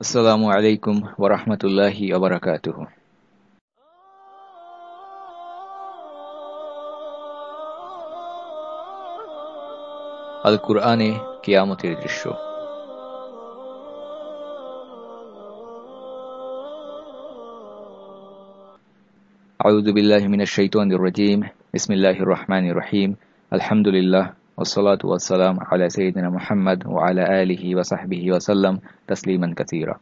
আসসালামু আলাইকুম ওরহমতুল্লাহি ওবরাকাতুহ আল কুরআনে কিয়ামতের দৃশ্য আউযু বিল্লাহি মিনাশ শাইতানির রাজীম বিসমিল্লাহির রহমানির রহিম আলহামদুলিল্লাহ والصلاة والسلام على سيدنا محمد وعلى آله وصحبه وسلم تسليما كثيرا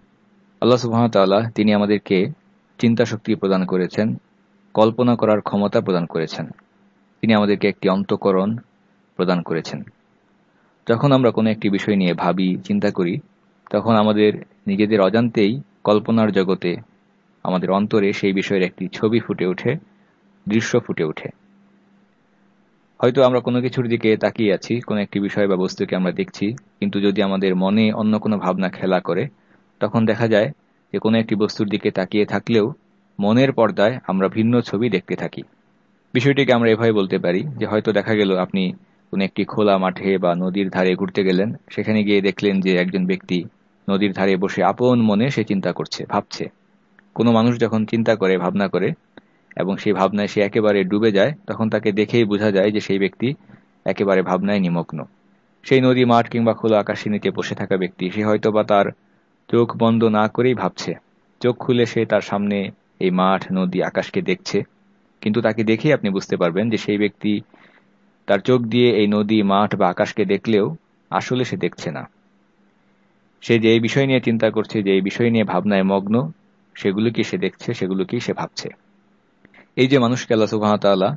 আল্লাহ সুবহানাহু তাআলা তিনি আমাদেরকে চিন্তা শক্তি প্রদান করেছেন কল্পনা করার ক্ষমতা প্রদান করেছেন তিনি আমাদেরকে একটি অন্তকরণ প্রদান করেছেন যখন আমরা কোনো একটি বিষয় নিয়ে ভাবি চিন্তা করি তখন আমাদের নিজেদের অজান্তেই কল্পনার জগতে আমাদের অন্তরে সেই বিষয়ের একটি ছবি ফুটে ওঠে দৃশ্য ফুটে ওঠে হয়তো আমরা কোনো কিছুর দিকে তাকিয়ে আছি, কোনো একটি বিষয় বা বস্তুকে আমরা দেখছি, কিন্তু যদি আমাদের মনে অন্য কোনো ভাবনা খেলা করে, তখন দেখা যায় যে কোনো একটি বস্তুর দিকে তাকিয়ে থাকলেও মনের পর্দায় আমরা ভিন্ন ছবি দেখতে থাকি। বিষয়টিকে আমরা এভাবে বলতে পারি যে হয়তো দেখা গেল আপনি কোনো একটি খোলা মাঠে বা নদীর ধারে ঘুরতে গেলেন, সেখানে গিয়ে দেখলেন যে একজন ব্যক্তি নদীর ধারে বসে আপন মনে সে চিন্তা করছে, ভাবছে। কোনো মানুষ যখন চিন্তা করে, ভাবনা করে এবং সেই ভাবনায় সে একেবারে ডুবে যায়, তখন তাকে দেখেই বোঝা যায় যে সেই ব্যক্তি একেবারে ভাবনায় নিমগ্ন। সেই নদী, মাঠ কিংবা খোলা আকাশের নিচে বসে থাকা ব্যক্তি, সে হয়তো বা তার চোখ বন্ধ না করেই ভাবছে। চোখ খুলে সে তার সামনে এই মাঠ, নদী, আকাশকে দেখছে। কিন্তু তাকে দেখেই আপনি বুঝতে পারবেন যে সেই ব্যক্তি তার চোখ দিয়ে এই নদী, মাঠ বা আকাশকে দেখলেও আসলে সে দেখছে না। সে যে এই বিষয় নিয়ে চিন্তা করছে, যে এই বিষয় নিয়ে ভাবনায় মগ্ন সেগুলোকে সে দেখছে সেগুলোকেই সে ভাবছে? এই যে মানুষকে আল্লাহ সুবাহতাল্লাহ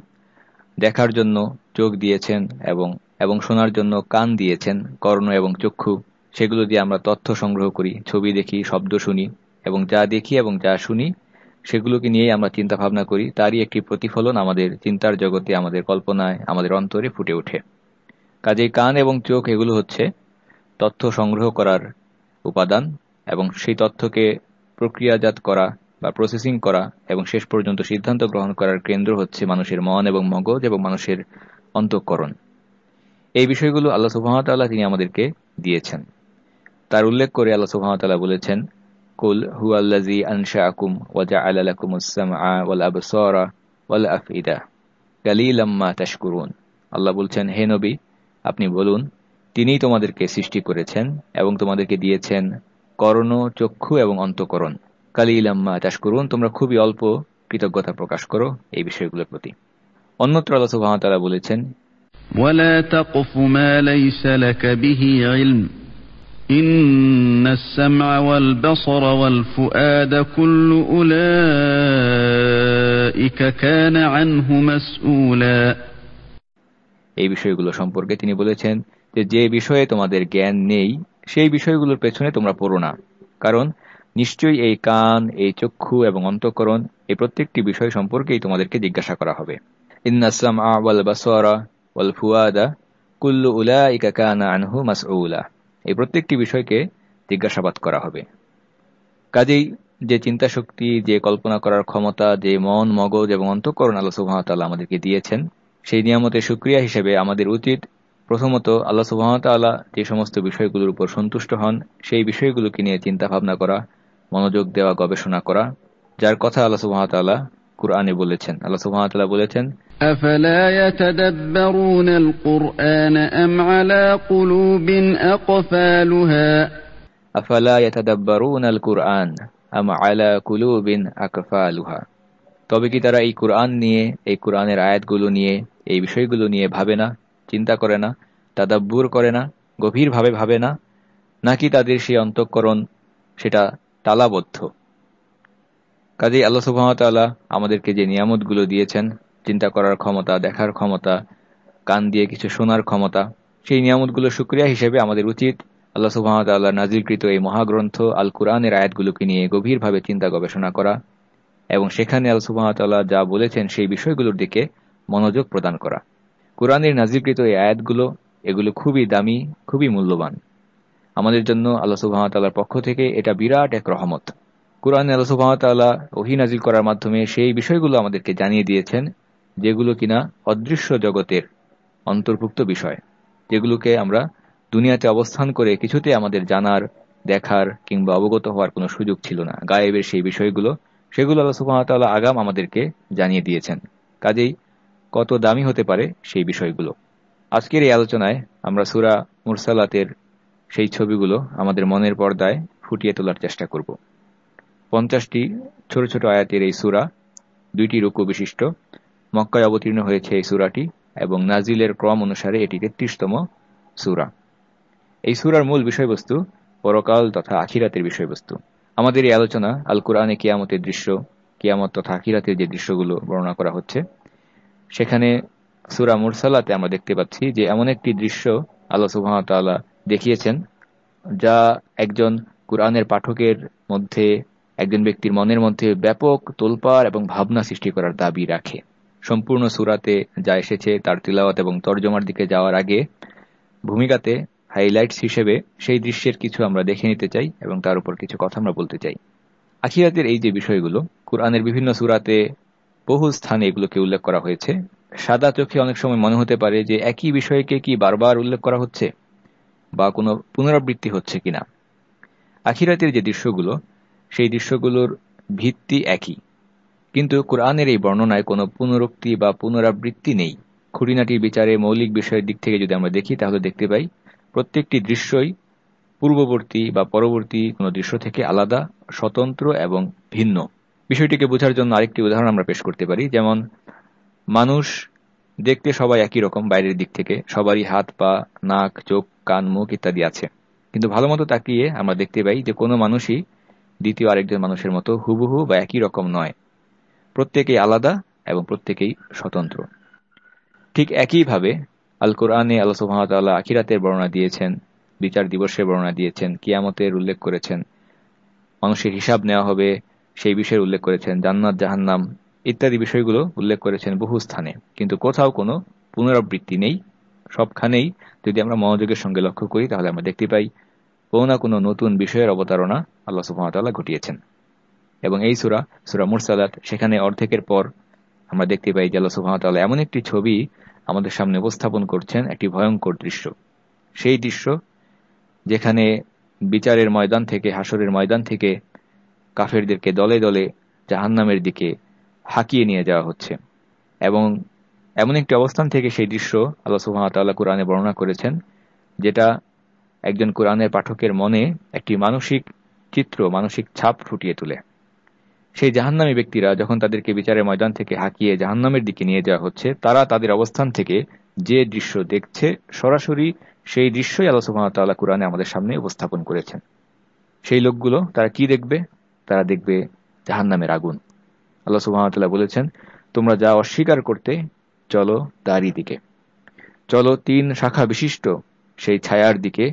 দেখার জন্য চোখ দিয়েছেন এবং এবং শোনার জন্য কান দিয়েছেন, কর্ণ এবং চক্ষু, সেগুলো দিয়ে আমরা তথ্য সংগ্রহ করি, ছবি দেখি, শব্দ শুনি এবং যা দেখি এবং যা শুনি, সেগুলোকে নিয়েই আমরা চিন্তা ভাবনা করি। তারই একটি প্রতিফলন আমাদের চিন্তার জগতে, আমাদের কল্পনায়, আমাদের অন্তরে ফুটে ওঠে। কাজেই কান এবং চোখ এগুলো হচ্ছে তথ্য সংগ্রহ করার উপাদান এবং সেই তথ্যকে প্রক্রিয়াজাত করা বা প্রসেসিং করা এবং শেষ পর্যন্ত সিদ্ধান্ত গ্রহণ করার কেন্দ্র হচ্ছে মানুষের মন এবং মগজ এবং মানুষের অন্তঃকরণ। এই বিষয়গুলো আল্লাহ সুহামতাল্লাহ তিনি আমাদেরকে দিয়েছেন। তার উল্লেখ করে আল্লাহ সুহামতাল্লাহ বলেছেন, কুল হু আল্লাজি আনশা আকুম ওয়াজা আফইদা কালিলাম্মা তাশকুরুন। আল্লাহ বলছেন, হে নবী, আপনি বলুন তিনিই তোমাদেরকে সৃষ্টি করেছেন এবং তোমাদেরকে দিয়েছেন করণ, চক্ষু এবং অন্তকরণ। কালিলাম্মা চাষ করুন। তোমরা খুবই অল্প কৃতজ্ঞতা প্রকাশ করো এই বিষয়গুলোর প্রতি। অন্যত্র আল্লাহ সুবাহতালা বলেছেন এই বিষয়গুলো সম্পর্কে তিনি বলেছেন যে যে বিষয়ে তোমাদের জ্ঞান নেই সেই বিষয়গুলোর পেছনে তোমরা পড়ো না। কারণ নিশ্চয়ই এই কান, এই চক্ষু এবং অন্তঃকরণ, এই প্রত্যেকটি বিষয় সম্পর্কেই তোমাদেরকে জিজ্ঞাসা করা হবে। ইন্নাসাম আওয়াল বাসরা ওয়াল ফুয়াদা কুল্লু উলা ইকাকানা আনহু মাসউলা। এই প্রত্যেকটি বিষয়কে জিজ্ঞাসাবাদ করা হবে। কাজেই যে চিন্তা শক্তি যে কল্পনা করার ক্ষমতা, যে মন, মগজ এবং অন্তঃকরণ আল্লাহ সুহামতাল্লাহ আমাদেরকে দিয়েছেন, সেই নিয়ামতের সুক্রিয়া হিসেবে আমাদের উচিত প্রথমত আল্লাহ সুহামতাল্লাহ যে সমস্ত বিষয়গুলোর উপর সন্তুষ্ট হন, সেই বিষয়গুলোকে নিয়ে চিন্তা ভাবনা করা মনোযোগ দেওয়া গবেষণা করা যার কথা আল্লাহ সুহামতাল্লাহ কুরআনে বলেছেন। আল্লাহ সুহামতাল্লাহ বলেছেন তবে কি তারা এই কুরআন নিয়ে এই কুরআনের আয়াতগুলো নিয়ে এই বিষয়গুলো নিয়ে ভাবে না চিন্তা করে না তাদাব্বুর করে না গভীরভাবে ভাবে না? নাকি তাদের সেই অন্তঃকরণ সেটা তালাবদ্ধ। কাজেই আল্লাহ সুবাহতাল্লাহ আমাদেরকে যে নিয়ামতগুলো দিয়েছেন, চিন্তা করার ক্ষমতা, দেখার ক্ষমতা, কান দিয়ে কিছু শোনার ক্ষমতা, সেই নিয়ামতগুলো সুক্রিয়া হিসেবে আমাদের উচিত আল্লাহ সুবাহতাল্লাহ নাজিলকৃত এই মহাগ্রন্থ আল কুরআনের আয়াতগুলোকে নিয়ে গভীরভাবে চিন্তা গবেষণা করা এবং সেখানে আল্লাহ সুবাহতাল্লাহ যা বলেছেন সেই বিষয়গুলোর দিকে মনোযোগ প্রদান করা। কোরআনের নাজিলকৃত এই আয়াতগুলো, এগুলো খুবই দামি, খুবই মূল্যবান। আমাদের জন্য আল্লাহ সুবাহতাল্লাহর পক্ষ থেকে এটা বিরাট এক রহমত। কোরআন আল্লাহ সুবাহতাল্লাহ ওহি নাজিল করার মাধ্যমে সেই বিষয়গুলো আমাদেরকে জানিয়ে দিয়েছেন, যেগুলো কিনা অদৃশ্য জগতের অন্তর্ভুক্ত বিষয়, যেগুলোকে আমরা দুনিয়াতে অবস্থান করে কিছুতে আমাদের জানার, দেখার কিংবা অবগত হওয়ার কোনো সুযোগ ছিল না। গায়েবের সেই বিষয়গুলো, সেগুলো আল্লাহ সুহামতাল্লাহ আগাম আমাদেরকে জানিয়ে দিয়েছেন। কাজেই কত দামি হতে পারে সেই বিষয়গুলো। আজকের এই আলোচনায় আমরা সুরা মুরসালাতের সেই ছবিগুলো আমাদের মনের পর্দায় ফুটিয়ে তোলার চেষ্টা করব। পঞ্চাশটি ছোট ছোট আয়াতের এই সুরা, দুইটি রুকু বিশিষ্ট, মক্কায় অবতীর্ণ হয়েছে এই সুরাটি এবং নাজিলের ক্রম অনুসারে এটি তেত্রিশতম সুরা। এই সুরার মূল বিষয়বস্তু পরকাল তথা আখিরাতের বিষয়বস্তু। আমাদের এই আলোচনা আল কোরআনে কিয়ামতের দৃশ্য, কিয়ামত তথা আখিরাতের যে দৃশ্যগুলো বর্ণনা করা হচ্ছে, সেখানে সুরা মুরসালাতে আমরা দেখতে পাচ্ছি যে এমন একটি দৃশ্য আল্লাহ সুহামতাল্লাহ দেখিয়েছেন, যা একজন কোরআনের পাঠকের মধ্যে, একজন ব্যক্তির মনের মধ্যে ব্যাপক তোলপার এবং ভাবনা সৃষ্টি করার দাবি রাখে। সম্পূর্ণ সুরাতে যা এসেছে তার তিলাওয়াত এবং তর্জমার দিকে যাওয়ার আগে ভূমিকাতে হাইলাইটস হিসেবে সেই দৃশ্যের কিছু আমরা দেখে নিতে চাই এবং তার উপর কিছু কথা আমরা বলতে চাই। আখিরাতের এই যে বিষয়গুলো, কোরআনের বিভিন্ন সুরাতে বহু স্থানে এগুলোকে উল্লেখ করা হয়েছে। সাদা চোখে অনেক সময় মনে হতে পারে যে একই বিষয়কে কি বারবার উল্লেখ করা হচ্ছে? বা কোনো পুনরাবৃত্তি হচ্ছে কিনা। আখিরাতের যে দৃশ্যগুলো, সেই দৃশ্যগুলোর ভিত্তি একই। কিন্তু কোরআনের এই বর্ণনায় কোনো পুনরুক্তি বা পুনরাবৃত্তি নেই। খুঁটিনাটির বিচারে মৌলিক বিষয়ের দিক থেকে যদি আমরা দেখি, তাহলে দেখতে পাই প্রত্যেকটি দৃশ্যই পূর্ববর্তী বা পরবর্তী কোনো দৃশ্য থেকে আলাদা, স্বতন্ত্র এবং ভিন্ন। বিষয়টিকে বোঝার জন্য আরেকটি উদাহরণ আমরা পেশ করতে পারি। যেমন, মানুষ দেখতে সবাই একই রকম বাইরের দিক থেকে। সবারই হাত, পা, নাক, চোখ, কান, মুখ ইত্যাদি আছে। কিন্তু ভালো মতো তাকিয়ে আমরা দেখতে পাই যে কোনো মানুষই দ্বিতীয় আরেকজন মানুষের মতো হুবহু বা একই রকম নয়। প্রত্যেকেই আলাদা এবং প্রত্যেকেই স্বতন্ত্র। ঠিক একইভাবে আল কোরআনে আল্লাহ সুহামতাল্লাহ আখিরাতের বর্ণনা দিয়েছেন, বিচার দিবসের বর্ণনা দিয়েছেন, কিয়ামতের উল্লেখ করেছেন। মানুষের হিসাব নেওয়া হবে, সেই বিষয়ের উল্লেখ করেছেন। জান্নাত, জাহান্নাম ইত্যাদি বিষয়গুলো উল্লেখ করেছেন বহু স্থানে। কিন্তু কোথাও কোনো পুনরাবৃত্তি নেই। সবখানেই যদি আমরা মনোযোগের সঙ্গে লক্ষ্য করি, তাহলে আমরা দেখতে পাই কোনো না কোনো নতুন বিষয়ের অবতারণা আল্লাহ সুহামতাল্লাহ ঘটিয়েছেন। এবং এই সুরা সুরা মুরসালাত, সেখানে অর্ধেকের পর আমরা দেখতে পাই যে আল্লাহ সুহামতাল্লাহ এমন একটি ছবি আমাদের সামনে উপস্থাপন করছেন, একটি ভয়ঙ্কর দৃশ্য। সেই দৃশ্য যেখানে বিচারের ময়দান থেকে, হাসরের ময়দান থেকে কাফেরদেরকে দলে দলে জাহান্নামের দিকে হাঁকিয়ে নিয়ে যাওয়া হচ্ছে। এবং এমন একটি অবস্থান থেকে সেই দৃশ্য আল্লাহ সুহামতাল্লাহ কোরআনে বর্ণনা করেছেন, যেটা একজন কোরআনের পাঠকের মনে একটি মানসিক চিত্র, মানসিক ছাপ ফুটিয়ে তোলে। সেই জাহান্নামী ব্যক্তিরা যখন তাদেরকে বিচারের ময়দান থেকে হাঁকিয়ে জাহান্নামের দিকে নিয়ে যাওয়া হচ্ছে, তারা তাদের অবস্থান থেকে যে দৃশ্য দেখছে, সরাসরি সেই দৃশ্যই আল্লাহ সুহামতাল্লাহ কোরআনে আমাদের সামনে উপস্থাপন করেছেন। সেই লোকগুলো তারা কি দেখবে? তারা দেখবে জাহান্নামের আগুন। আল্লাহ সুবাহতাল্লাহ বলেছেন, তোমরা যা অস্বীকার করতে চলো তারই দিকে। চলো তিন শাখা বিশিষ্ট, সেই ছায়ার দিকে।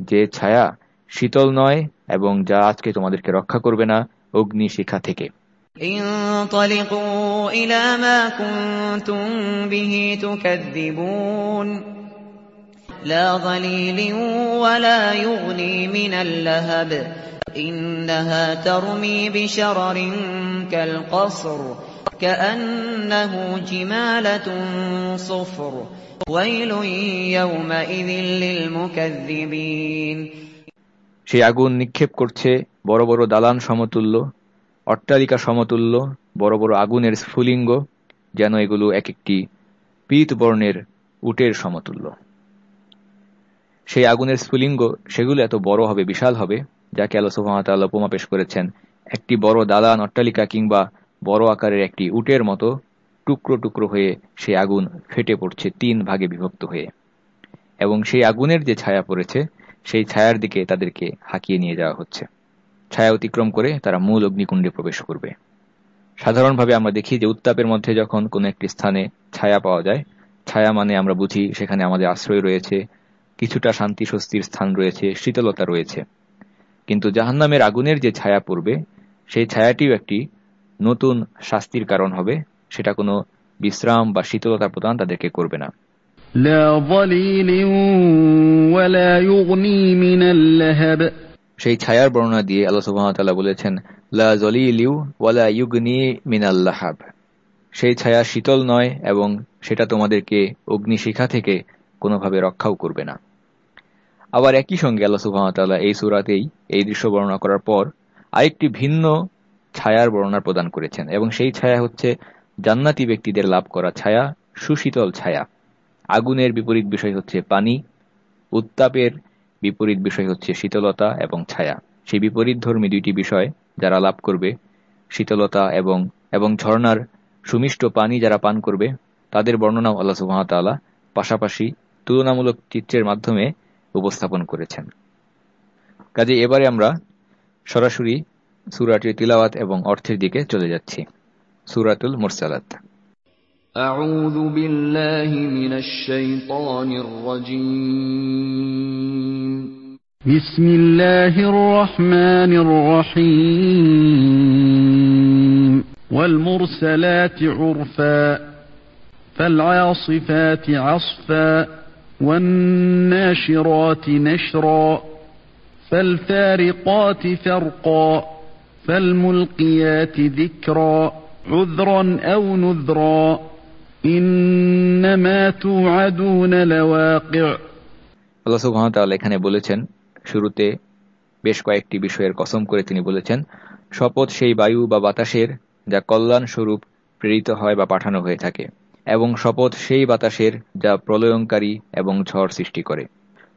যে ছায়া শীতল নয় এবং যা আজকে তোমাদেরকে রক্ষা করবে না, অগ্নি শিখা থেকে। লা إلى ما كنتم به تكذبون لا ظليل ولا يغني من اللهب إنها ترمي بشرر كالقصر كأنه جمالة صفر ويل يومئذ للمكذبين সেই আগুন নিক্ষেপ করছে বড় বড় দালান সমতুল্য অট্টালিকা সমতুল্য বড় বড় আগুনের স্ফুলিঙ্গ যেন এগুলো এক একটি পীত বর্ণের উটের সমতুল্য সেই আগুনের স্ফুলিঙ্গ সেগুলো এত বড় হবে বিশাল হবে যাকে আল্লাহ সুহামতাল্লাহ উপমা পেশ করেছেন, একটি বড় দালান অট্টালিকা কিংবা বড় আকারের একটি উটের মতো টুকরো টুকরো হয়ে সেই আগুন ফেটে পড়ছে, তিন ভাগে বিভক্ত হয়ে। এবং সেই আগুনের যে ছায়া পড়েছে, সেই ছায়ার দিকে তাদেরকে হাঁকিয়ে নিয়ে যাওয়া হচ্ছে। ছায়া অতিক্রম করে তারা মূল অগ্নিকুণ্ডে প্রবেশ করবে। সাধারণভাবে আমরা দেখি যে উত্তাপের মধ্যে যখন কোনো একটি স্থানে ছায়া পাওয়া যায়, ছায়া মানে আমরা বুঝি সেখানে আমাদের আশ্রয় রয়েছে, কিছুটা শান্তি স্বস্তির স্থান রয়েছে, শীতলতা রয়েছে। কিন্তু জাহান্নামের আগুনের যে ছায়া পড়বে সেই ছায়াটিও একটি নতুন শাস্তির কারণ হবে সেটা কোনো বিশ্রাম বা শীতলতা প্রদান তাদেরকে করবে না। সেই ছায়ার বর্ণনা দিয়ে আল্লাহ সুবহানাহু বলেছেন লা জলিলিউ ওয়ালা ইউগনি মিনাল্লাহাব সেই ছায়া শীতল নয় এবং সেটা তোমাদেরকে অগ্নিশিখা থেকে কোনোভাবে রক্ষাও করবে না। আবার একই সঙ্গে আল্লাহ সুহামতাল্লাহ এই সুরাতেই এই দৃশ্য বর্ণনা করার পর আরেকটি ভিন্ন ছায়ার বর্ণনা প্রদান করেছেন এবং সেই ছায়া হচ্ছে জান্নাতি ব্যক্তিদের লাভ করা ছায়া, সুশীতল ছায়া। আগুনের বিপরীত বিষয় হচ্ছে পানি, উত্তাপের বিপরীত বিষয় হচ্ছে শীতলতা এবং ছায়া। সেই বিপরীত ধর্মী দুইটি বিষয় যারা লাভ করবে, শীতলতা এবং এবং ঝর্ণার সুমিষ্ট পানি যারা পান করবে, তাদের বর্ণনাও আল্লাহ সুহামতাল্লাহ পাশাপাশি তুলনামূলক চিত্রের মাধ্যমে উপস্থাপন করেছেন কাজে এবারে আমরা সরাসরি সুরাটির তিলাওয়াত এবং অর্থের দিকে চলে যাচ্ছি সুরাতুল মুরসালাত أعوذ بالله من الشيطان الرجيم بسم الله الرحمن الرحيم والمرسلات عرفا فالعاصفات عصفا والناشرات نشرا فالفارقات فرقا فالملقيات ذكرا عذرا أو نذرا إنما توعدون لواقع আল্লাহ সুবহানাহু এখানে বলেছেন শুরুতে বেশ কয়েকটি বিষয়ের কসম করে তিনি বলেছেন শপথ সেই বায়ু বা বাতাসের যা কল্যাণ স্বরূপ প্রেরিত হয় বা পাঠানো হয়ে থাকে এবং শপথ সেই বাতাসের যা প্রলয়ঙ্কারী এবং ঝড় সৃষ্টি করে।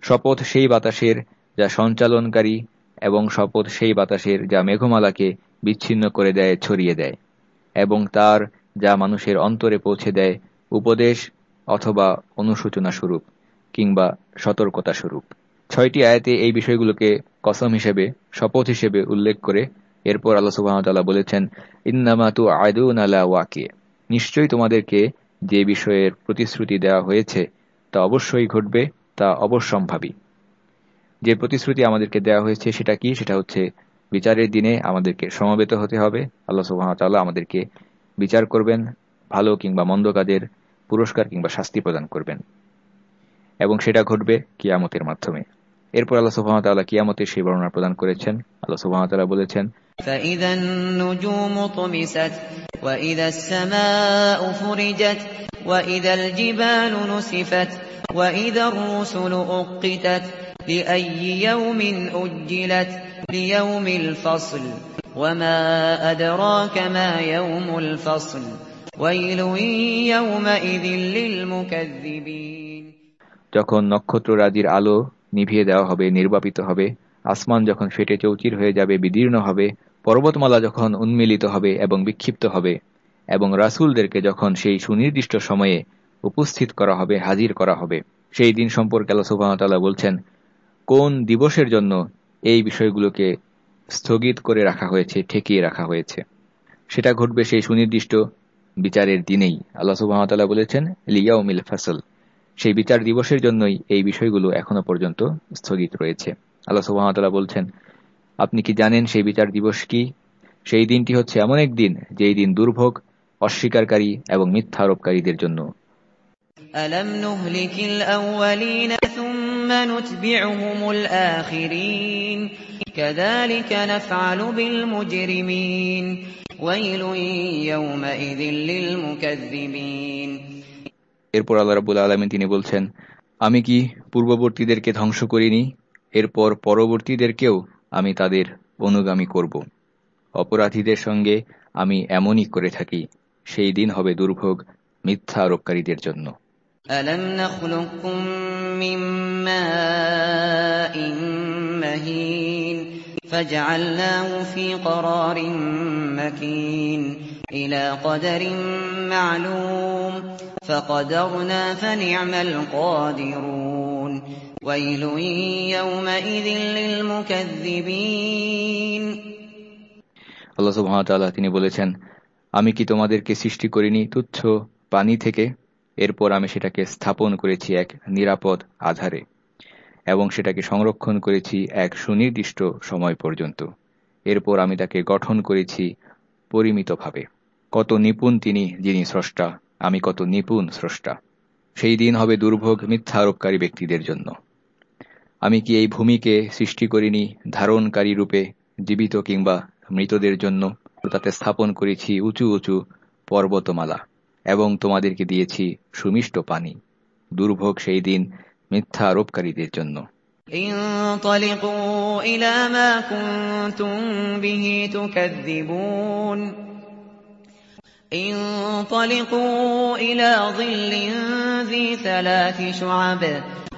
শপথ সেই বাতাসের যা সঞ্চালনকারী এবং শপথ সেই বাতাসের যা মেঘমালাকে বিচ্ছিন্ন করে দেয়, ছড়িয়ে দেয় এবং তার যা মানুষের অন্তরে পৌঁছে দেয়, উপদেশ অথবা অনুসূচনা স্বরূপ কিংবা সতর্কতা স্বরূপ। ছয়টি আয়াতে এই বিষয়গুলোকে কসম হিসেবে, শপথ হিসেবে উল্লেখ করে এরপর আল্লাহ সুবাহতাল্লাহ বলেছেন ইন্নামাতু আয়দুন আলা ওয়াকে। নিশ্চয়ই তোমাদেরকে যে বিষয়ের প্রতিশ্রুতি দেওয়া হয়েছে, তা অবশ্যই ঘটবে, তা অবশ্যম্ভাবী। যে প্রতিশ্রুতি আমাদেরকে দেওয়া হয়েছে, সেটা কি? সেটা হচ্ছে বিচারের দিনে আমাদেরকে সমবেত হতে হবে। আল্লাহ সুবাহতাল্লাহ আমাদেরকে বিচার করবেন, ভালো কিংবা মন্দ কাজের পুরস্কার কিংবা শাস্তি প্রদান করবেন। এবং সেটা ঘটবে কিয়ামতের মাধ্যমে। এরপর আল্লাহ সুবাহতাল্লাহ কিয়ামতের সেই বর্ণনা প্রদান করেছেন। আল্লাহ সুবাহতাল্লাহ বলেছেন فإذا النجوم طمست وإذا السماء فرجت وإذا الجبال نسفت وإذا الرسل أقتت لأي يوم أجلت ليوم الفصل وما أدراك ما يوم الفصل ويل يومئذ للمكذبين যখন নক্ষত্র রাজির আলো নিভিয়ে দেওয়া হবে নির্বাপিত হবে আসমান যখন ফেটে চৌচির হয়ে যাবে বিদীর্ণ হবে পর্বতমালা যখন উন্মিলিত হবে এবং বিক্ষিপ্ত হবে, এবং রাসুলদেরকে যখন সেই সুনির্দিষ্ট সময়ে উপস্থিত করা হবে, হাজির করা হবে, সেই দিন সম্পর্কে আল্লাহ সুবাহতাল্লাহ বলছেন, কোন দিবসের জন্য এই বিষয়গুলোকে স্থগিত করে রাখা হয়েছে, ঠেকিয়ে রাখা হয়েছে? সেটা ঘটবে সেই সুনির্দিষ্ট বিচারের দিনেই। আল্লাহ সুবাহতাল্লাহ বলেছেন লিয়াউমিল ফাসল। সেই বিচার দিবসের জন্যই এই বিষয়গুলো এখনও পর্যন্ত স্থগিত রয়েছে। আল্লাহ সুবাহতাল্লাহ বলছেন আপনি কি জানেন সেই বিচার দিবস কি? সেই দিনটি হচ্ছে এমন এক দিন যেই দিন দুর্ভোগ অস্বীকারী এবং মিথ্যা আরোপকারীদের জন্য। এরপর আল্লাহ রাবুল আলমিন তিনি বলছেন আমি কি পূর্ববর্তীদেরকে ধ্বংস করিনি? এরপর পরবর্তীদেরকেও আমি তাদের অনুগামী করব অপরাধীদের সঙ্গে আমি এমনই করে থাকি সেই দিন হবে দুর্ভোগ মিথ্যা আরোপকারীদের জন্য ألم نخلقكم من ماء مهين فجعلناه في قرار مكين إلى قدر معلوم فقدرنا فنعم القادرون ويل يومئذ للمكذبين আল্লাহ সুবহানাহু তিনি বলেছেন আমি কি তোমাদেরকে সৃষ্টি করিনি তুচ্ছ পানি থেকে এরপর আমি সেটাকে স্থাপন করেছি এক নিরাপদ আধারে এবং সেটাকে সংরক্ষণ করেছি এক সুনির্দিষ্ট সময় পর্যন্ত এরপর আমি তাকে গঠন করেছি পরিমিতভাবে কত নিপুণ তিনি যিনি স্রষ্টা আমি কত নিপুণ স্রষ্টা সেই দিন হবে দুর্ভোগ মিথ্যা আরোপকারী ব্যক্তিদের জন্য আমি কি এই ভূমিকে সৃষ্টি করিনি ধারণকারী রূপে জীবিত কিংবা মৃতদের জন্য তাতে স্থাপন করেছি উঁচু উঁচু পর্বতমালা এবং তোমাদেরকে দিয়েছি সুমিষ্ট পানি দুর্ভোগ সেই দিন মিথ্যা আরোপকারীদের জন্য انطلقوا إلى ما كنتم به تكذبون انطلقوا إلى ظل ذي ثلاث شعب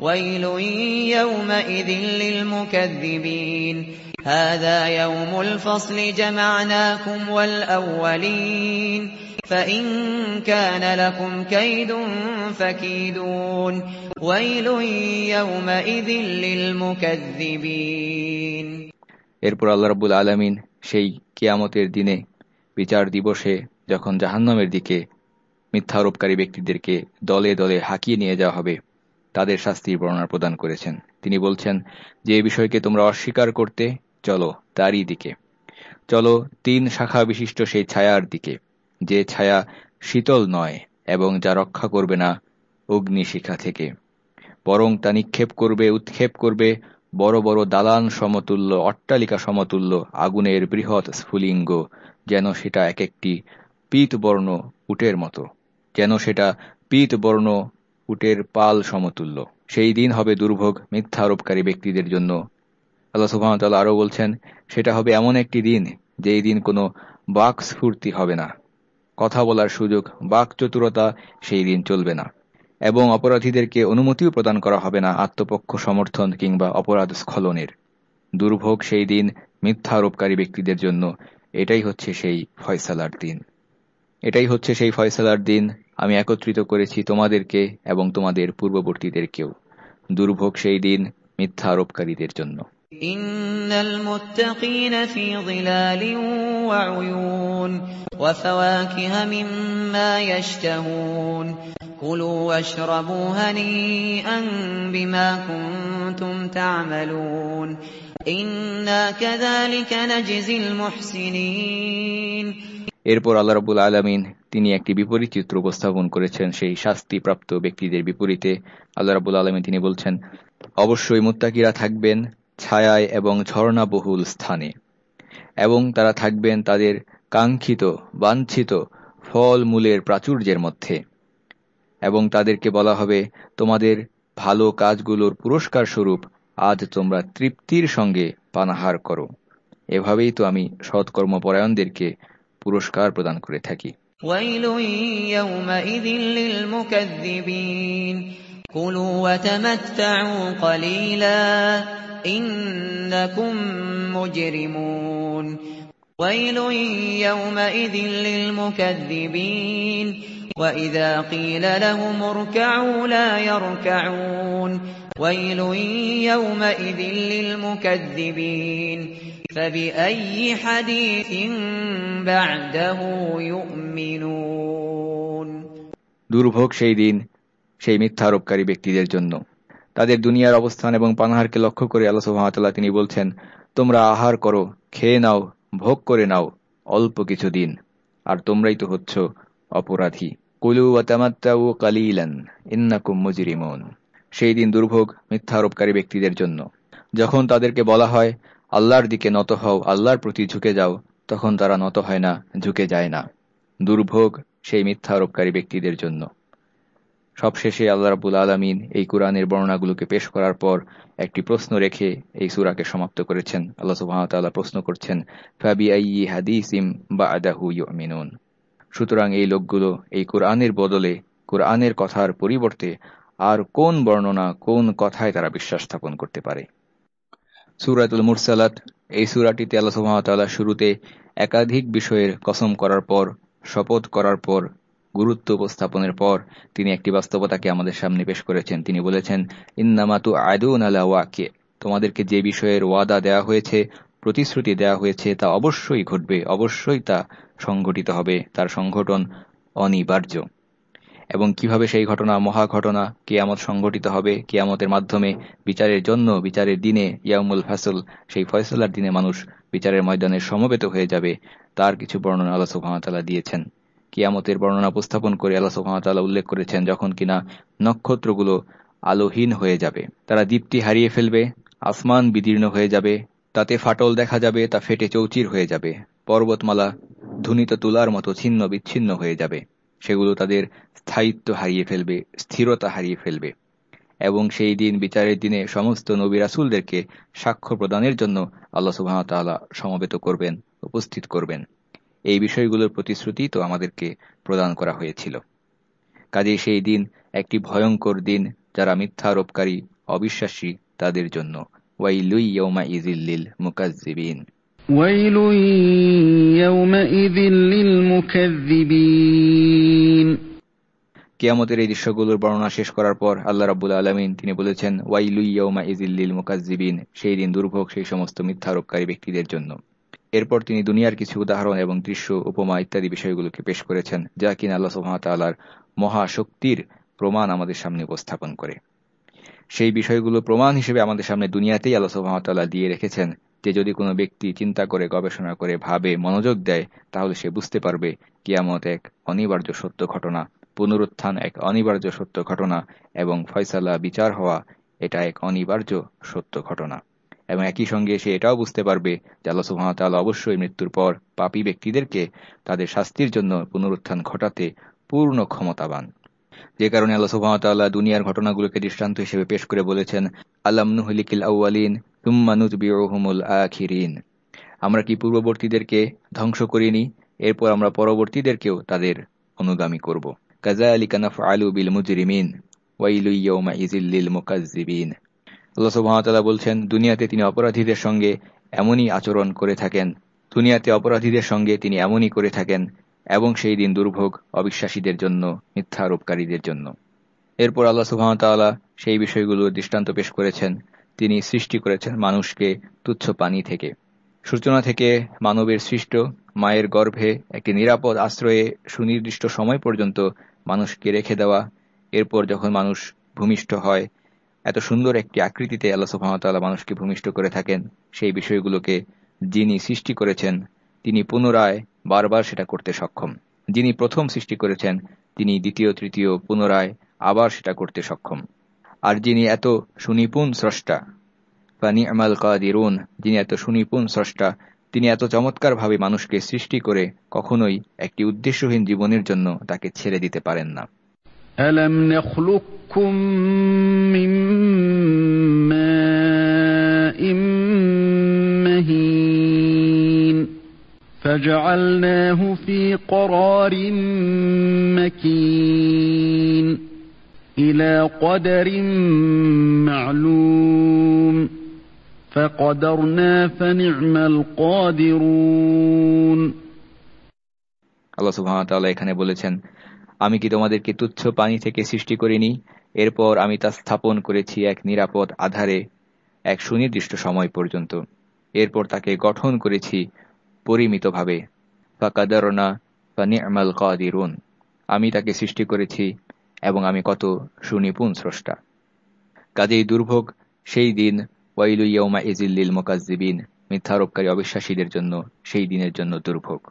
ويل يومئذ للمكذبين هذا يوم الفصل جمعناكم والأولين فإن كان لكم كيد فكيدون ويل يومئذ للمكذبين এরপর আল্লাহ রাব্বুল আলামিন সেই কিয়ামতের দিনে বিচার দিবসে যখন জাহান্নামের দিকে মিথ্যারোপকারী ব্যক্তিদেরকে দলে দলে হাঁকিয়ে নিয়ে যাওয়া হবে তাদের শাস্তির বর্ণনা প্রদান করেছেন। তিনি বলছেন, যে বিষয়কে তোমরা অস্বীকার করতে, চলো তারই দিকে। চলো তিন শাখা বিশিষ্ট সেই ছায়ার দিকে, যে ছায়া শীতল নয় এবং যা রক্ষা করবে না অগ্নিশিখা থেকে। বরং তা নিক্ষেপ করবে, উৎক্ষেপ করবে বড় বড় দালান সমতুল্য, অট্টালিকা সমতুল্য, আগুনের বৃহৎ স্ফুলিঙ্গ, যেন সেটা এক একটি পীতবর্ণ উটের মতো, যেন সেটা পীতবর্ণ উটের পাল সমতুল্য। সেই দিন হবে দুর্ভোগ মিথ্যা আরোপকারী ব্যক্তিদের জন্য। আল্লাহ সুবাহতাল্লাহ আরও বলছেন, সেটা হবে এমন একটি দিন, যেই দিন কোনো বাক স্ফূর্তি হবে না। কথা বলার সুযোগ, বাক চতুরতা, সেই দিন চলবে না। এবং অপরাধীদেরকে অনুমতিও প্রদান করা হবে না আত্মপক্ষ সমর্থন কিংবা অপরাধ স্খলনের। দুর্ভোগ সেই দিন মিথ্যা আরোপকারী ব্যক্তিদের জন্য। এটাই হচ্ছে সেই ফয়সালার দিন। এটাই হচ্ছে সেই ফয়সালার দিন আমি একত্রিত করেছি তোমাদেরকে এবং তোমাদের পূর্ববর্তীদেরকেও দুর্ভোগ সেই দিন মিথ্যা আরোপকারীদের জন্য إن المتقين في ظلال وعيون وفواكه مما يشتهون كلوا واشربوا هنيئا بما كنتم تعملون إنا كذلك نجزي المحسنين এরপর আল্লাহ রাবুল আলমিন তিনি একটি বিপরীত চিত্র উপস্থাপন করেছেন, সেই শাস্তিপ্রাপ্ত ব্যক্তিদের বিপরীতে। আল্লাহ রাবুল আলমিন তিনি বলছেন, অবশ্যই মুত্তাকিরা থাকবেন ছায়ায় এবং ঝর্ণাবহুল স্থানে, এবং তারা থাকবেন তাদের কাঙ্ক্ষিত, বাঞ্ছিত ফল মূলের প্রাচুর্যের মধ্যে, এবং তাদেরকে বলা হবে, তোমাদের ভালো কাজগুলোর পুরস্কার স্বরূপ আজ তোমরা তৃপ্তির সঙ্গে পানাহার করো। এভাবেই তো আমি সৎকর্মপরায়ণদেরকে পুরস্কার প্রদান করে থাকি ويل يومئذ للمكذبين كلوا وتمتعوا قليلا إنكم مجرمون ويل يومئذ للمكذبين وإذا قيل لهم اركعوا لا يركعون ويل يومئذ للمكذبين فبأي حديث بعده يؤمنون দুর্ভোগ সেই দিন সেই মিথ্যারোপকারী ব্যক্তিদের জন্য তাদের দুনিয়ার অবস্থান এবং পানাহারকে লক্ষ্য করে আল্লাহ সুহামতাল্লাহ তিনি বলছেন তোমরা আহার করো খেয়ে নাও ভোগ করে নাও অল্প কিছু দিন আর তোমরাই তো হচ্ছ অপরাধী কুলু ওয়াতামাত্তাউ কালিলান ইন্নাকুম মুজরিমুন সেই দিন দুর্ভোগ মিথ্যারোপকারী ব্যক্তিদের জন্য যখন তাদেরকে বলা হয় আল্লাহর দিকে নত হও, আল্লাহর প্রতি ঝুঁকে যাও, তখন তারা নত হয় না, ঝুঁকে যায় না। দুর্ভোগ সেই মিথ্যা আরোপকারী ব্যক্তিদের জন্য। সবশেষে আল্লাহ রাবুল আলমিন এই কোরআনের বর্ণনাগুলোকে পেশ করার পর একটি প্রশ্ন রেখে এই সুরাকে সমাপ্ত করেছেন। আল্লাহ সুবাহতাল্লাহ প্রশ্ন করছেন ফাবি আইয়ি হাদিসিম বা আদাহু ইউমিনুন? সুতরাং এই লোকগুলো এই কোরআনের বদলে কোরআনের কথার পরিবর্তে আর কোন বর্ণনা, কোন কথায় তারা বিশ্বাস স্থাপন করতে পারে? সুরাতুল মুরসালাত, এই সুরাটিতে আল্লাহ সুহামতাল্লাহ শুরুতে একাধিক বিষয়ের কসম করার পর, শপথ করার পর, গুরুত্ব উপস্থাপনের পর তিনি একটি বাস্তবতাকে আমাদের সামনে পেশ করেছেন। তিনি বলেছেন ইন্নামাতু আদুন আলা তোমাদেরকে যে বিষয়ের ওয়াদা দেয়া হয়েছে, প্রতিশ্রুতি দেয়া হয়েছে, তা অবশ্যই ঘটবে, অবশ্যই তা সংঘটিত হবে। তার সংঘটন অনিবার্য। এবং কীভাবে সেই ঘটনা মহা ঘটনা কিয়ামত সংঘটিত হবে, কিয়ামতের মাধ্যমে বিচারের জন্য, বিচারের দিনে ইয়ামুল ফাসল, সেই ফয়সলার দিনে মানুষ বিচারের ময়দানে সমবেত হয়ে যাবে, তার কিছু বর্ণনা আল্লাহ সুহামতাল্লাহ দিয়েছেন। কিয়ামতের বর্ণনা উপস্থাপন করে আল্লাহ সুহামতাল্লাহ উল্লেখ করেছেন, যখন কিনা নক্ষত্রগুলো আলোহীন হয়ে যাবে, তারা দীপ্তি হারিয়ে ফেলবে, আসমান বিদীর্ণ হয়ে যাবে, তাতে ফাটল দেখা যাবে, তা ফেটে চৌচির হয়ে যাবে, পর্বতমালা ধুনিত তুলার মতো ছিন্ন বিচ্ছিন্ন হয়ে যাবে। সেগুলো তাদের স্থায়িত্ব হারিয়ে ফেলবে, স্থিরতা হারিয়ে ফেলবে। এবং সেই দিন, বিচারের দিনে সমস্ত নবী রাসুলদেরকে সাক্ষ্য প্রদানের জন্য আল্লাহ সুবাহতাল্লাহ সমবেত করবেন, উপস্থিত করবেন। এই বিষয়গুলোর প্রতিশ্রুতি তো আমাদেরকে প্রদান করা হয়েছিল। কাজে সেই দিন একটি ভয়ঙ্কর দিন যারা মিথ্যা আরোপকারী, অবিশ্বাসী তাদের জন্য। ওয়াইলুই ইয়মা ইজিল্লিল মুকাজ্জিবিন কিয়ামতের এই দৃশ্যগুলোর বর্ণনা শেষ করার পর আল্লাহ রাব্বুল আলমিন তিনি বলেছেন ওয়াইলুই ইয়ৌমা ইজিল্লিল মুকাজ্জিবিন সেই দিন দুর্ভোগ, সেই সমস্ত মিথ্যারোপকারী ব্যক্তিদের জন্য। এরপর তিনি দুনিয়ার কিছু উদাহরণ এবং দৃশ্য, উপমা ইত্যাদি বিষয়গুলোকে পেশ করেছেন, যা কিনা আল্লাহ সুহামতাল্লাহর মহাশক্তির প্রমাণ আমাদের সামনে উপস্থাপন করে। সেই বিষয়গুলো প্রমাণ হিসেবে আমাদের সামনে দুনিয়াতেই আল্লাহ সুহামতাল্লাহ দিয়ে রেখেছেন। যে যদি কোনো ব্যক্তি চিন্তা করে, গবেষণা করে, ভাবে, মনোযোগ দেয়, তাহলে সে বুঝতে পারবে, কিয়ামত এক অনিবার্য সত্য ঘটনা, পুনরুত্থান এক অনিবার্য সত্য ঘটনা, এবং ফয়সালা, বিচার হওয়া এটা এক অনিবার্য সত্য ঘটনা। এবং একই সঙ্গে সে এটাও বুঝতে পারবে যে আল্লাহ সুহামতাল্লাহ অবশ্যই মৃত্যুর পর পাপী ব্যক্তিদেরকে তাদের শাস্তির জন্য পুনরুত্থান ঘটাতে পূর্ণ ক্ষমতাবান। যে কারণে আল্লাহ সুহামতাল্লাহ দুনিয়ার ঘটনাগুলোকে দৃষ্টান্ত হিসেবে পেশ করে বলেছেন আল্লামনুহলিকিল আউআলিন তুম্মানুজ বিরহুমুল আখিরিন। আমরা কি পূর্ববর্তীদেরকে ধ্বংস করিনি, এরপর আমরা পরবর্তীদেরকেও তাদের অনুগামী করব। কাজা আলী কানাফ আলু বিল মুজরিমিন ইজিল্লিল মুকাজ্জিবিন আল্লাহ সুবহানাহু বলছেন, দুনিয়াতে তিনি অপরাধীদের সঙ্গে এমনই আচরণ করে থাকেন, দুনিয়াতে অপরাধীদের সঙ্গে তিনি এমনই করে থাকেন এবং সেই দিন দুর্ভোগ অবিশ্বাসীদের জন্য মিথ্যা আরোপকারীদের জন্য। এরপর আল্লাহ সুবহানাহু সেই বিষয়গুলোর দৃষ্টান্ত পেশ করেছেন। তিনি সৃষ্টি করেছেন মানুষকে তুচ্ছ পানি থেকে। সূচনা থেকে মানবের সৃষ্ট মায়ের গর্ভে একটি নিরাপদ আশ্রয়ে সুনির্দিষ্ট সময় পর্যন্ত মানুষকে রেখে দেওয়া। এরপর যখন মানুষ ভূমিষ্ঠ হয়, এত সুন্দর একটি আকৃতিতে আল্লাহ সুহামতাল্লাহ মানুষকে ভূমিষ্ঠ করে থাকেন। সেই বিষয়গুলোকে যিনি সৃষ্টি করেছেন, তিনি পুনরায় বারবার সেটা করতে সক্ষম যিনি প্রথম সৃষ্টি করেছেন তিনি দ্বিতীয় তৃতীয় পুনরায় আবার সেটা করতে সক্ষম আর যিনি এত সুনিপুণ স্রষ্টা ফানি আমাল কাদিরুন যিনি এত সুনিপুণ স্রষ্টা তিনি এত চমৎকারভাবে মানুষকে সৃষ্টি করে কখনোই একটি উদ্দেশ্যহীন জীবনের জন্য তাকে ছেড়ে দিতে পারেন না ألم نخلقكم من ماء فجعلناه في قرار مكين إلى قدر معلوم فقدرنا فنعم القادرون আল্লাহ সুবহানাহু এখানে বলেছেন আমি কি তোমাদেরকে তুচ্ছ পানি থেকে সৃষ্টি করিনি এরপর আমি তা স্থাপন করেছি এক নিরাপদ আধারে এক সুনির্দিষ্ট সময় পর্যন্ত এরপর তাকে গঠন করেছি পরিমিতভাবে। ফাকাদারনা ফানি'মাল কাদিরুন। আমি তাকে সৃষ্টি করেছি এবং আমি কত সুনিপুণ স্রষ্টা। কাজেই দুর্ভোগ সেই দিন ওয়াইলু ইয়ৌমা ইজিল্লিল মোকাজ্জিবিন মিথ্যারোপকারী অবিশ্বাসীদের জন্য সেই দিনের জন্য দুর্ভোগ।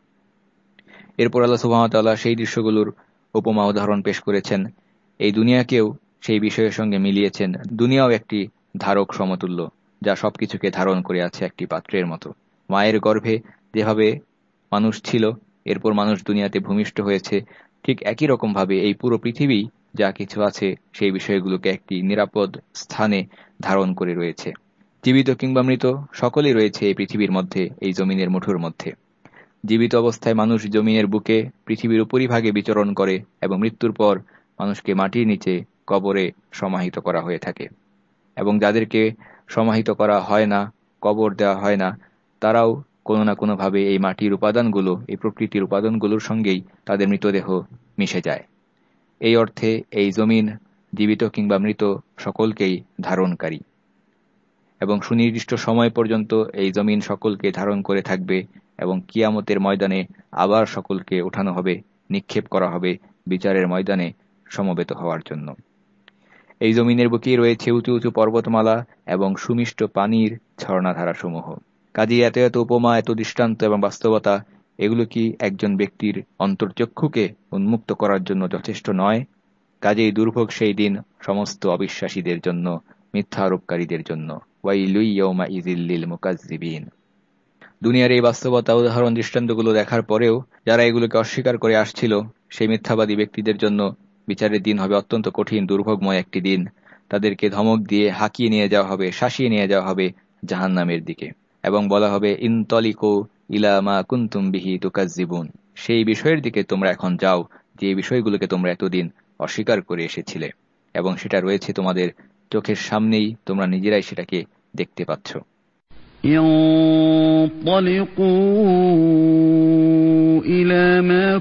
এরপর আল্লাহ সুবাহতাল্লাহ সেই দৃশ্যগুলোর উপমা উদাহরণ পেশ করেছেন। এই দুনিয়াকেও সেই বিষয়ের সঙ্গে মিলিয়েছেন। দুনিয়াও একটি ধারক সমতুল্য, যা সবকিছুকে ধারণ করে আছে একটি পাত্রের মতো। মায়ের গর্ভে যেভাবে মানুষ ছিল, এরপর মানুষ দুনিয়াতে ভূমিষ্ঠ হয়েছে। ঠিক একই রকমভাবে এই পুরো পৃথিবী যা কিছু আছে, সেই বিষয়গুলোকে একটি নিরাপদ স্থানে ধারণ করে রয়েছে। জীবিত কিংবা মৃত, সকলেই রয়েছে এই পৃথিবীর মধ্যে, এই জমিনের মুঠোর মধ্যে। জীবিত অবস্থায় মানুষ জমিনের বুকে পৃথিবীর উপরিভাগে বিচরণ করে এবং মৃত্যুর পর মানুষকে মাটির নিচে কবরে সমাহিত করা হয়ে থাকে। এবং যাদেরকে সমাহিত করা হয় না, কবর দেওয়া হয় না, তারাও কোনো না কোনোভাবে এই মাটির উপাদানগুলো, এই প্রকৃতির উপাদানগুলোর সঙ্গেই তাদের মৃতদেহ মিশে যায়। এই অর্থে এই জমিন জীবিত কিংবা মৃত সকলকেই ধারণকারী। এবং সুনির্দিষ্ট সময় পর্যন্ত এই জমিন সকলকে ধারণ করে থাকবে এবং কিয়ামতের ময়দানে আবার সকলকে উঠানো হবে, নিক্ষেপ করা হবে বিচারের ময়দানে সমবেত হওয়ার জন্য। এই জমিনের বুকেই রয়েছে উঁচু উঁচু পর্বতমালা এবং সুমিষ্ট পানির ঝর্ণাধারাসমূহ। কাজী এত এত উপমা, এত দৃষ্টান্ত এবং বাস্তবতা, এগুলো কি একজন ব্যক্তির অন্তর্চক্ষুকে উন্মুক্ত করার জন্য যথেষ্ট নয়? কাজেই দুর্ভোগ সেই দিন সমস্ত অবিশ্বাসীদের জন্য মিথ্যা আরোপকারীদের জন্য মুকাজ্জিবিন দুনিয়ার এই বাস্তবতা, উদাহরণ, দৃষ্টান্তগুলো দেখার পরেও যারা এগুলোকে অস্বীকার করে আসছিল, সেই মিথ্যাবাদী ব্যক্তিদের জন্য বিচারের দিন হবে অত্যন্ত কঠিন, দুর্ভোগময় একটি দিন। তাদেরকে ধমক দিয়ে হাঁকিয়ে নিয়ে যাওয়া হবে, শাসিয়ে নিয়ে যাওয়া হবে জাহান্নামের দিকে। এবং বলা হবে, ইনতলিকো ইলামা কুন্তুম বিহি তুকাজিবুন সেই বিষয়ের দিকে তোমরা এখন যাও, যে বিষয়গুলোকে তোমরা এতদিন অস্বীকার করে এসেছিলে, এবং সেটা রয়েছে তোমাদের চোখের সামনেই, তোমরা নিজেরাই সেটাকে দেখতে পাচ্ছ। ইলামা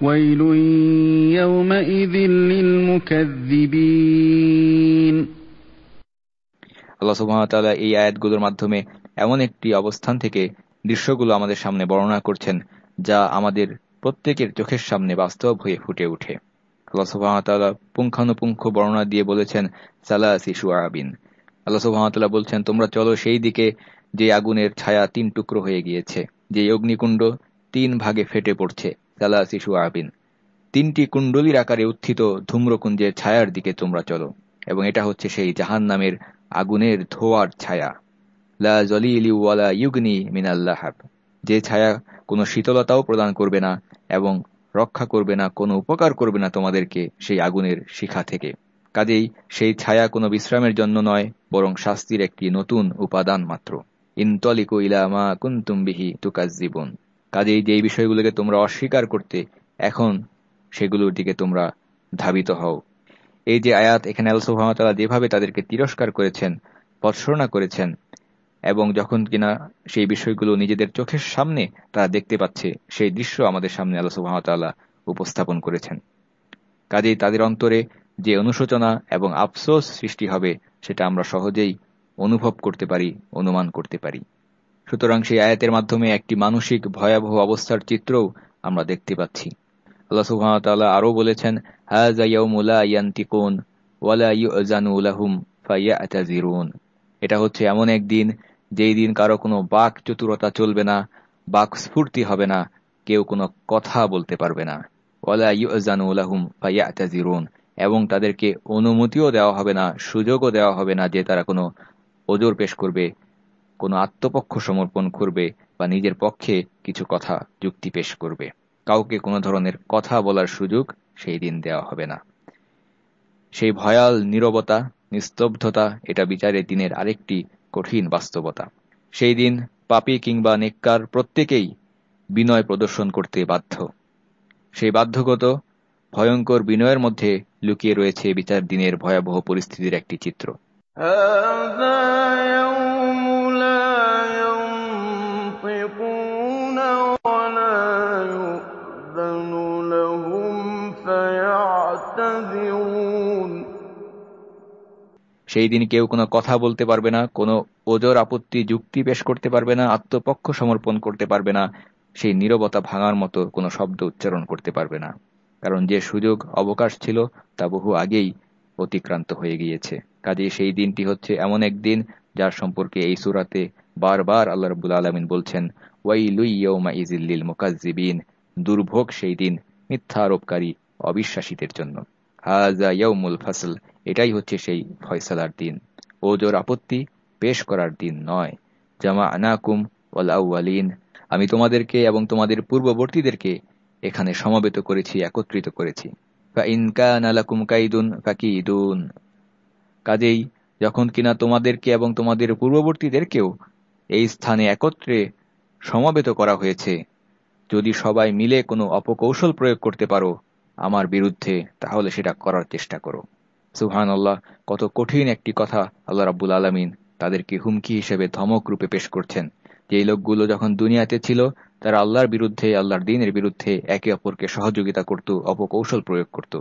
ويل يومئذ للمكذبين আল্লাহ সুবহানাহু এই আয়াতগুলোর মাধ্যমে এমন একটি অবস্থান থেকে দৃশ্যগুলো আমাদের সামনে বর্ণনা করছেন যা আমাদের প্রত্যেকের চোখের সামনে বাস্তব হয়ে ফুটে ওঠে আল্লাহ সুবাহতাল্লাহ পুঙ্খানুপুঙ্খ বর্ণনা দিয়ে বলেছেন সালা শিশু আবিন আল্লাহ সুবাহতাল্লাহ বলছেন তোমরা চলো সেই দিকে যে আগুনের ছায়া তিন টুকরো হয়ে গিয়েছে যে অগ্নিকুণ্ড তিন ভাগে ফেটে পড়ছে সালা শিশু আবিন তিনটি কুণ্ডলীর আকারে উত্থিত ধূম্রকুঞ্জের ছায়ার দিকে তোমরা চলো, এবং এটা হচ্ছে সেই জাহান নামের আগুনের ধোয়ার ছায়া। লা জলিলি ওয়ালা ইউগনি মিনাল্লাহাব যে ছায়া কোনো শীতলতাও প্রদান করবে না এবং রক্ষা করবে না, কোনো উপকার করবে না তোমাদেরকে সেই আগুনের শিখা থেকে। কাজেই সেই ছায়া কোনো বিশ্রামের জন্য নয়, বরং শাস্তির একটি নতুন উপাদান মাত্র। ইনতলিকু ইলামা কুন্তুমবিহি তুকাজ্জিবুন। কাজেই যেই বিষয়গুলোকে তোমরা অস্বীকার করতে, এখন সেগুলোর দিকে তোমরা ধাবিত হও। এই যে আয়াত এখানে আলসোহামতালা যেভাবে তাদেরকে তিরস্কার করেছেন পৎসরণা করেছেন, এবং যখন কিনা সেই বিষয়গুলো নিজেদের চোখের সামনে তারা দেখতে পাচ্ছে, সেই দৃশ্য আমাদের সামনে আল্লাহ উপস্থাপন করেছেন। কাজেই তাদের অন্তরে যে অনুশোচনা এবং আফসোস সৃষ্টি হবে, সেটা আমরা সহজেই অনুভব করতে পারি, অনুমান করতে পারি। সুতরাং সেই আয়াতের মাধ্যমে একটি মানসিক ভয়াবহ অবস্থার চিত্রও আমরা দেখতে পাচ্ছি। আল্লাহ সুহামতাল্লাহ আরও বলেছেন এটা হচ্ছে এমন এক দিন, যেই দিন কারও কোনো বাক চতুরতা চলবে না, বাক স্ফূর্তি হবে না, কেউ কোনো কথা বলতে পারবে না। ওয়ালা ইউজানু লাহুম ফাইয়াতাজিরুন এবং তাদেরকে অনুমতিও দেওয়া হবে না, সুযোগও দেওয়া হবে না যে তারা কোনো ওজোর পেশ করবে। কোনো আত্মপক্ষ সমর্পণ করবে বা নিজের পক্ষে কিছু কথা যুক্তি পেশ করবে। কাউকে কোনো ধরনের কথা বলার সুযোগ সেই দিন দেওয়া হবে না। সেই ভয়াল নীরবতা, নিস্তব্ধতা, এটা বিচারের দিনের আরেকটি কঠিন বাস্তবতা। সেই দিন পাপি কিংবা নেককার প্রত্যেকেই বিনয় প্রদর্শন করতে বাধ্য। সেই বাধ্যগত, ভয়ঙ্কর বিনয়ের মধ্যে লুকিয়ে রয়েছে বিচার দিনের ভয়াবহ পরিস্থিতির একটি চিত্র। সেই দিন কেউ কোনো কথা বলতে পারবে না, কোনো ওজোর আপত্তি, যুক্তি পেশ করতে পারবে না, আত্মপক্ষ সমর্পণ করতে পারবে না, সেই নীরবতা ভাঙার মতো কোনো শব্দ উচ্চারণ করতে পারবে না। কারণ যে সুযোগ, অবকাশ ছিল, তা বহু আগেই অতিক্রান্ত হয়ে গিয়েছে। কাজে সেই দিনটি হচ্ছে এমন এক দিন যার সম্পর্কে এই সুরাতে বারবার আল্লাহ রবুল আলমিন বলছেন ওয়াই লুইয়মা ইজিল্লিল মোকাজিবিন দুর্ভোগ সেই দিন মিথ্যা আরোপকারী, অবিশ্বাসীদের জন্য। হাজা ইয়ৌমুল ফাসল, এটাই হচ্ছে সেই ফয়সালার দিন। ওজোর আপত্তি পেশ করার দিন নয়। জামা আনাকুম ওয়ালাউয়ালিন আমি তোমাদেরকে এবং তোমাদের পূর্ববর্তীদেরকে এখানে সমবেত করেছি, একত্রিত করেছি। কাজেই যখন কিনা তোমাদেরকে এবং তোমাদের পূর্ববর্তীদেরকেও এই স্থানে একত্রে সমবেত করা হয়েছে, যদি সবাই মিলে কোনো অপকৌশল প্রয়োগ করতে পারো আমার বিরুদ্ধে, তাহলে সেটা করার চেষ্টা করো। সুহান আল্লাহ কত কঠিন একটি কথা আল্লাহ রাব্বুল আলমিন তাদেরকে হুমকি হিসেবে ধমক রূপে পেশ করছেন। যে লোকগুলো যখন দুনিয়াতে ছিল, তারা আল্লাহর বিরুদ্ধে, আল্লাহর দিনের বিরুদ্ধে একে অপরকে সহযোগিতা করত, অপকৌশল প্রয়োগ করত।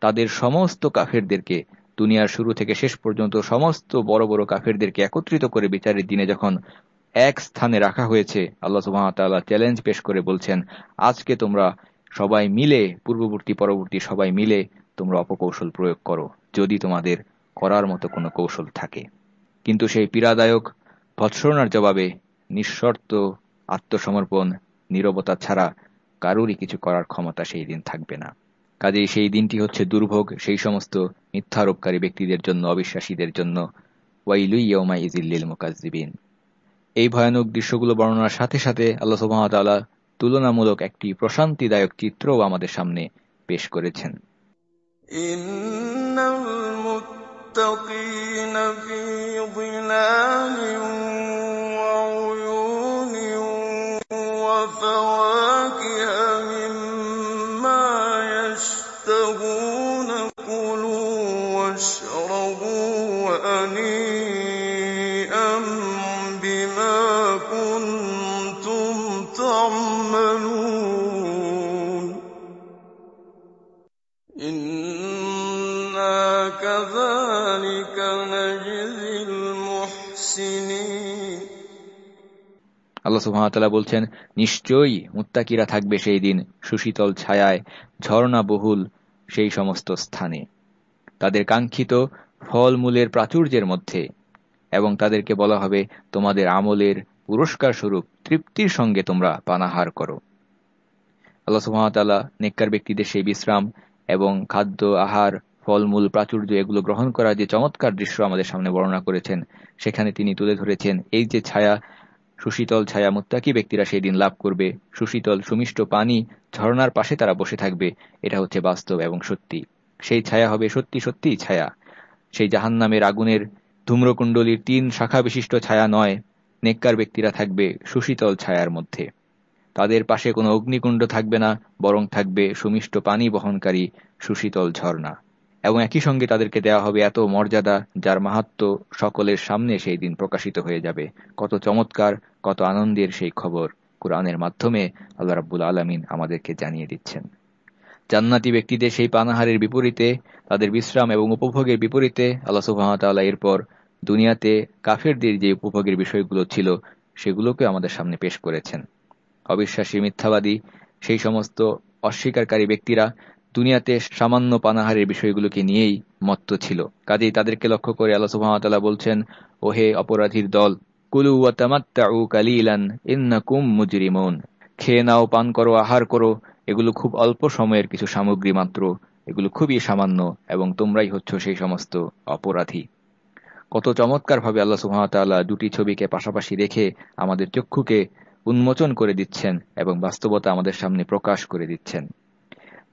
তাদের সমস্ত কাফেরদেরকে, দুনিয়ার শুরু থেকে শেষ পর্যন্ত সমস্ত বড় বড় কাফেরদেরকে একত্রিত করে বিচারের দিনে যখন এক স্থানে রাখা হয়েছে, আল্লাহ সুহামতাল্লাহ চ্যালেঞ্জ পেশ করে বলছেন, আজকে তোমরা সবাই মিলে, পূর্ববর্তী, পরবর্তী সবাই মিলে তোমরা অপকৌশল প্রয়োগ করো, যদি তোমাদের করার মতো কোনো কৌশল থাকে। কিন্তু সেই পীড়াদায়ক ভৎসরণার জবাবে নিঃশর্ত আত্মসমর্পণ, নিরবতা ছাড়া কারুরই কিছু করার ক্ষমতা সেই দিন থাকবে না। কাজেই সেই দিনটি হচ্ছে দুর্ভোগ, সেই সমস্ত মিথ্যারোপকারী ব্যক্তিদের জন্য, অবিশ্বাসীদের জন্য। ওয়াইলুই ইয়মা ইজিল্লিল মুকাজিবিন এই ভয়ানক দৃশ্যগুলো বর্ণনার সাথে সাথে আল্লাহ সুবাহতাল্লাহ তুলনামূলক একটি প্রশান্তিদায়ক চিত্রও আমাদের সামনে পেশ করেছেন। ইন্নাল মুত্তাকিনা আল্লাহ সুহামতাল্লাহ বলছেন, নিশ্চয়ই মুত্তাকিরা থাকবে সেই দিন, সুশীতল ছায়ায় ঝর্ণা বহুল সেই সমস্ত স্থানে। তাদের কাঙ্ক্ষিত ফলমূলের প্রাচুর্যের মধ্যে এবং তাদেরকে বলা হবে, তোমাদের আমলের পুরস্কার স্বরূপ, তৃপ্তির সঙ্গে তোমরা পানাহার করো। আল্লাহ সুহামতাল্লাহ নেককার ব্যক্তিদের সেই বিশ্রাম এবং খাদ্য, আহার, ফলমূল, প্রাচুর্য এগুলো গ্রহণ করা যে চমৎকার দৃশ্য আমাদের সামনে বর্ণনা করেছেন, সেখানে তিনি তুলে ধরেছেন, এই যে ছায়া সুশীতল ছায়া মুত্তাকি ব্যক্তিরা সেই দিন লাভ করবে। সুশীতল, সুমিষ্ট পানি ঝর্ণার পাশে তারা বসে থাকবে। এটা হচ্ছে বাস্তব এবং সত্যি। সেই ছায়া হবে সত্যি সত্যি ছায়া। সেই জাহান নামের আগুনের ধূম্রকুণ্ডলীর তিন শাখা বিশিষ্ট ছায়া নয়, নেককার ব্যক্তিরা থাকবে সুশীতল ছায়ার মধ্যে। তাদের পাশে কোনো অগ্নিকুণ্ড থাকবে না, বরং থাকবে সুমিষ্ট পানি বহনকারী সুশীতল ঝর্ণা এবং একই সঙ্গে তাদেরকে দেওয়া হবে এত মর্যাদা যার মাহাত্ম সকলের সামনে সেই দিন প্রকাশিত হয়ে যাবে। কত চমৎকার, কত আনন্দের সেই খবর কোরআনের মাধ্যমে আল্লাহ রাব্বুল আলমিন আমাদেরকে জানিয়ে দিচ্ছেন। জান্নাতি ব্যক্তিদের সেই পানাহারের বিপরীতে, তাদের বিশ্রাম এবং উপভোগের বিপরীতে আল্লাহ সুহামতাল্লাহ এরপর দুনিয়াতে কাফেরদের যে উপভোগের বিষয়গুলো ছিল, সেগুলোকে আমাদের সামনে পেশ করেছেন। অবিশ্বাসী মিথ্যাবাদী সেই সমস্ত অস্বীকারী ব্যক্তিরা দুনিয়াতে সামান্য পানাহারের বিষয়গুলোকে নিয়েই মত্ত ছিল। কাজেই তাদেরকে লক্ষ্য করে আল্লাহ সুহামতাল্লাহ বলছেন, ওহে অপরাধীর দল, কুলু ওয়াতামাত্তাউ কালিলান খেয়ে নাও, পান করো, আহার করো, এগুলো খুব অল্প সময়ের কিছু সামগ্রী মাত্র, এগুলো খুবই সামান্য এবং তোমরাই হচ্ছ সেই সমস্ত অপরাধী। কত চমৎকারভাবে আল্লাহ সুহামতাল্লাহ দুটি ছবিকে পাশাপাশি রেখে আমাদের চক্ষুকে উন্মোচন করে দিচ্ছেন এবং বাস্তবতা আমাদের সামনে প্রকাশ করে দিচ্ছেন।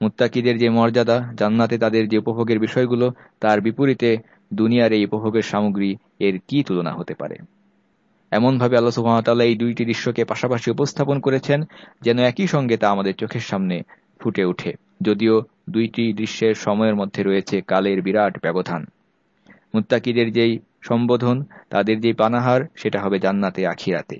মুত্তাকিদের যে মর্যাদা, জান্নাতে তাদের যে উপভোগের বিষয়গুলো, তার বিপরীতে দুনিয়ার এই উপভোগের সামগ্রী এর কি তুলনা হতে পারে? এমনভাবে আল্লাহ সুহামতাল্লাহ এই দুইটি দৃশ্যকে পাশাপাশি উপস্থাপন করেছেন, যেন একই সঙ্গে তা আমাদের চোখের সামনে ফুটে ওঠে। যদিও দুইটি দৃশ্যের সময়ের মধ্যে রয়েছে কালের বিরাট ব্যবধান। মুত্তাকিদের যেই সম্বোধন, তাদের যেই পানাহার, সেটা হবে জান্নাতে, আখিরাতে।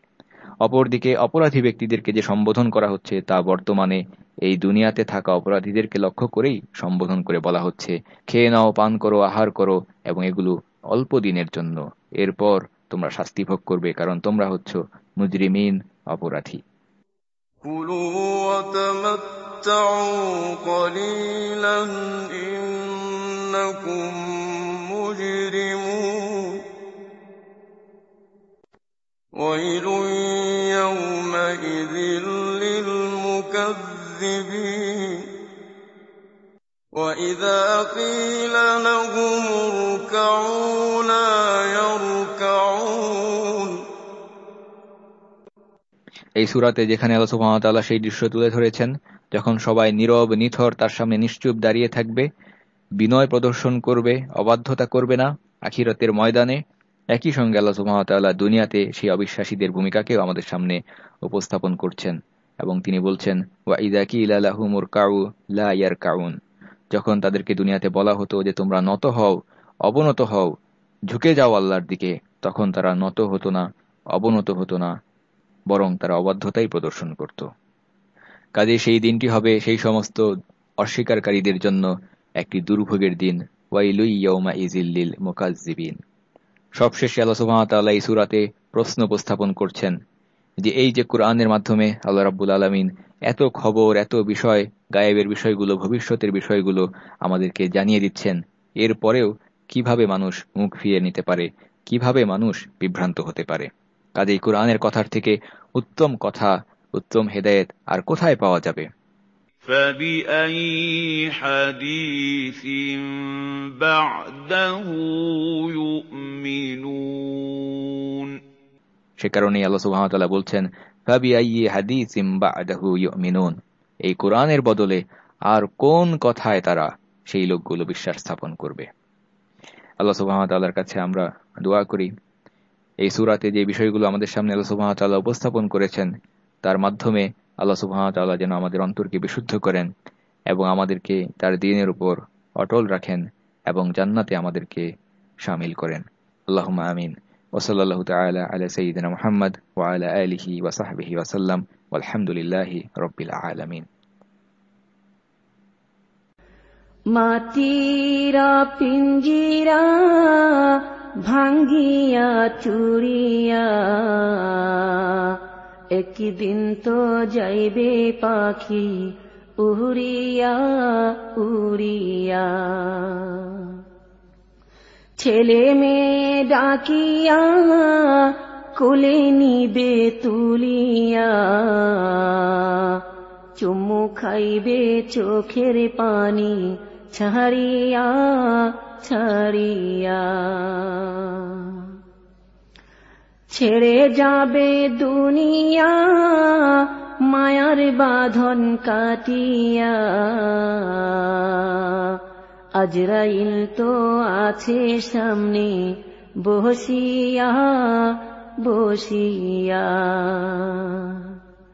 অপরদিকে অপরাধী ব্যক্তিদেরকে যে সম্বোধন করা হচ্ছে তা বর্তমানে এই দুনিয়াতে থাকা অপরাধীদেরকে লক্ষ্য করেই সম্বোধন করে বলা হচ্ছে, খেয়ে নাও, পান করো, আহার করো এবং এগুলো অল্প দিনের জন্য। এরপর তোমরা শাস্তি ভোগ করবে, কারণ তোমরা হচ্ছ মুজরিমিন, অপরাধী। ويل يومئذ للمكذبين وإذا قيل لهم اركعوا لا يركعون এই সুরাতে যেখানে আল্লাহ সুবহানাহু সেই দৃশ্য তুলে ধরেছেন যখন সবাই নীরব নিথর তার সামনে নিশ্চুপ দাঁড়িয়ে থাকবে বিনয় প্রদর্শন করবে অবাধ্যতা করবে না আখিরতের ময়দানে একই সঙ্গে আল্লাহ সুহামতাল্লাহ দুনিয়াতে সেই অবিশ্বাসীদের ভূমিকাকেও আমাদের সামনে উপস্থাপন করছেন এবং তিনি বলছেন, ওয়া ইদা কি ইলাহুমুর কাউ লা কাউন যখন তাদেরকে দুনিয়াতে বলা হতো যে, তোমরা নত হও, অবনত হও, ঝুঁকে যাও আল্লাহর দিকে, তখন তারা নত হতো না, অবনত হতো না, বরং তারা অবাধ্যতাই প্রদর্শন করত। কাজে সেই দিনটি হবে সেই সমস্ত অস্বীকারীদের জন্য একটি দুর্ভোগের দিন। ওয়াইলুই ইয়ৌমা ইজিল্লিল মোকাজিবিন সবশেষে আল্লাহ সুবাহতাল্লাহ এই সুরাতে প্রশ্ন উপস্থাপন করছেন যে এই যে কোরআনের মাধ্যমে আল্লাহ রাব্বুল আলমিন এত খবর, এত বিষয়, গায়েবের বিষয়গুলো, ভবিষ্যতের বিষয়গুলো আমাদেরকে জানিয়ে দিচ্ছেন, এর পরেও কীভাবে মানুষ মুখ ফিরিয়ে নিতে পারে, কীভাবে মানুষ বিভ্রান্ত হতে পারে? কাজেই কোরআনের কথার থেকে উত্তম কথা, উত্তম হেদায়েত আর কোথায় পাওয়া যাবে? فبأي حديث بعده يؤمنون সে কারণেই আল্লাহ সুবহানাহু বলছেন ফাবিআইয়ি হাদিসিম বা'দাহু ইউমিনুন এই কোরআনের বদলে আর কোন কথায় তারা সেই লোকগুলো বিশ্বাস স্থাপন করবে আল্লাহ সুবহানাহু তাআলার কাছে আমরা দোয়া করি এই সূরাতে যে বিষয়গুলো আমাদের সামনে আল্লাহ সুবহানাহু তাআলা উপস্থাপন করেছেন তার মাধ্যমে আল্লাহ সুবাহতাল্লাহ যেন আমাদের অন্তরকে বিশুদ্ধ করেন এবং আমাদেরকে তার দিনের উপর অটল রাখেন এবং জান্নাতে আমাদেরকে সামিল করেন। আল্লাহ আমিন। ওসলাল্লাহ তালা আল সঈদিন মোহাম্মদ ওয়াল আলহি ওয়াসাহবিহি ওয়াসাল্লাম আলহামদুলিল্লাহি রব্বিল আলমিন। মাতিরা পিঞ্জিরা ভাঙ্গিয়া চুরিয়া একদিন তো যাইবে পাখি, উড়িয়া উড়িয়া। ছেলে মেয়ে ডাকিয়া, কোলে নিবে তুলিয়া। চুমু খাইবে চোখের পানি, ছাড়িয়া ছাড়িয়া। ছেড়ে যাবে দুনিয়া মায়ার বাঁধন কাটিয়া। আজরাইল তো আছে সামনে বসিয়া বসিয়া।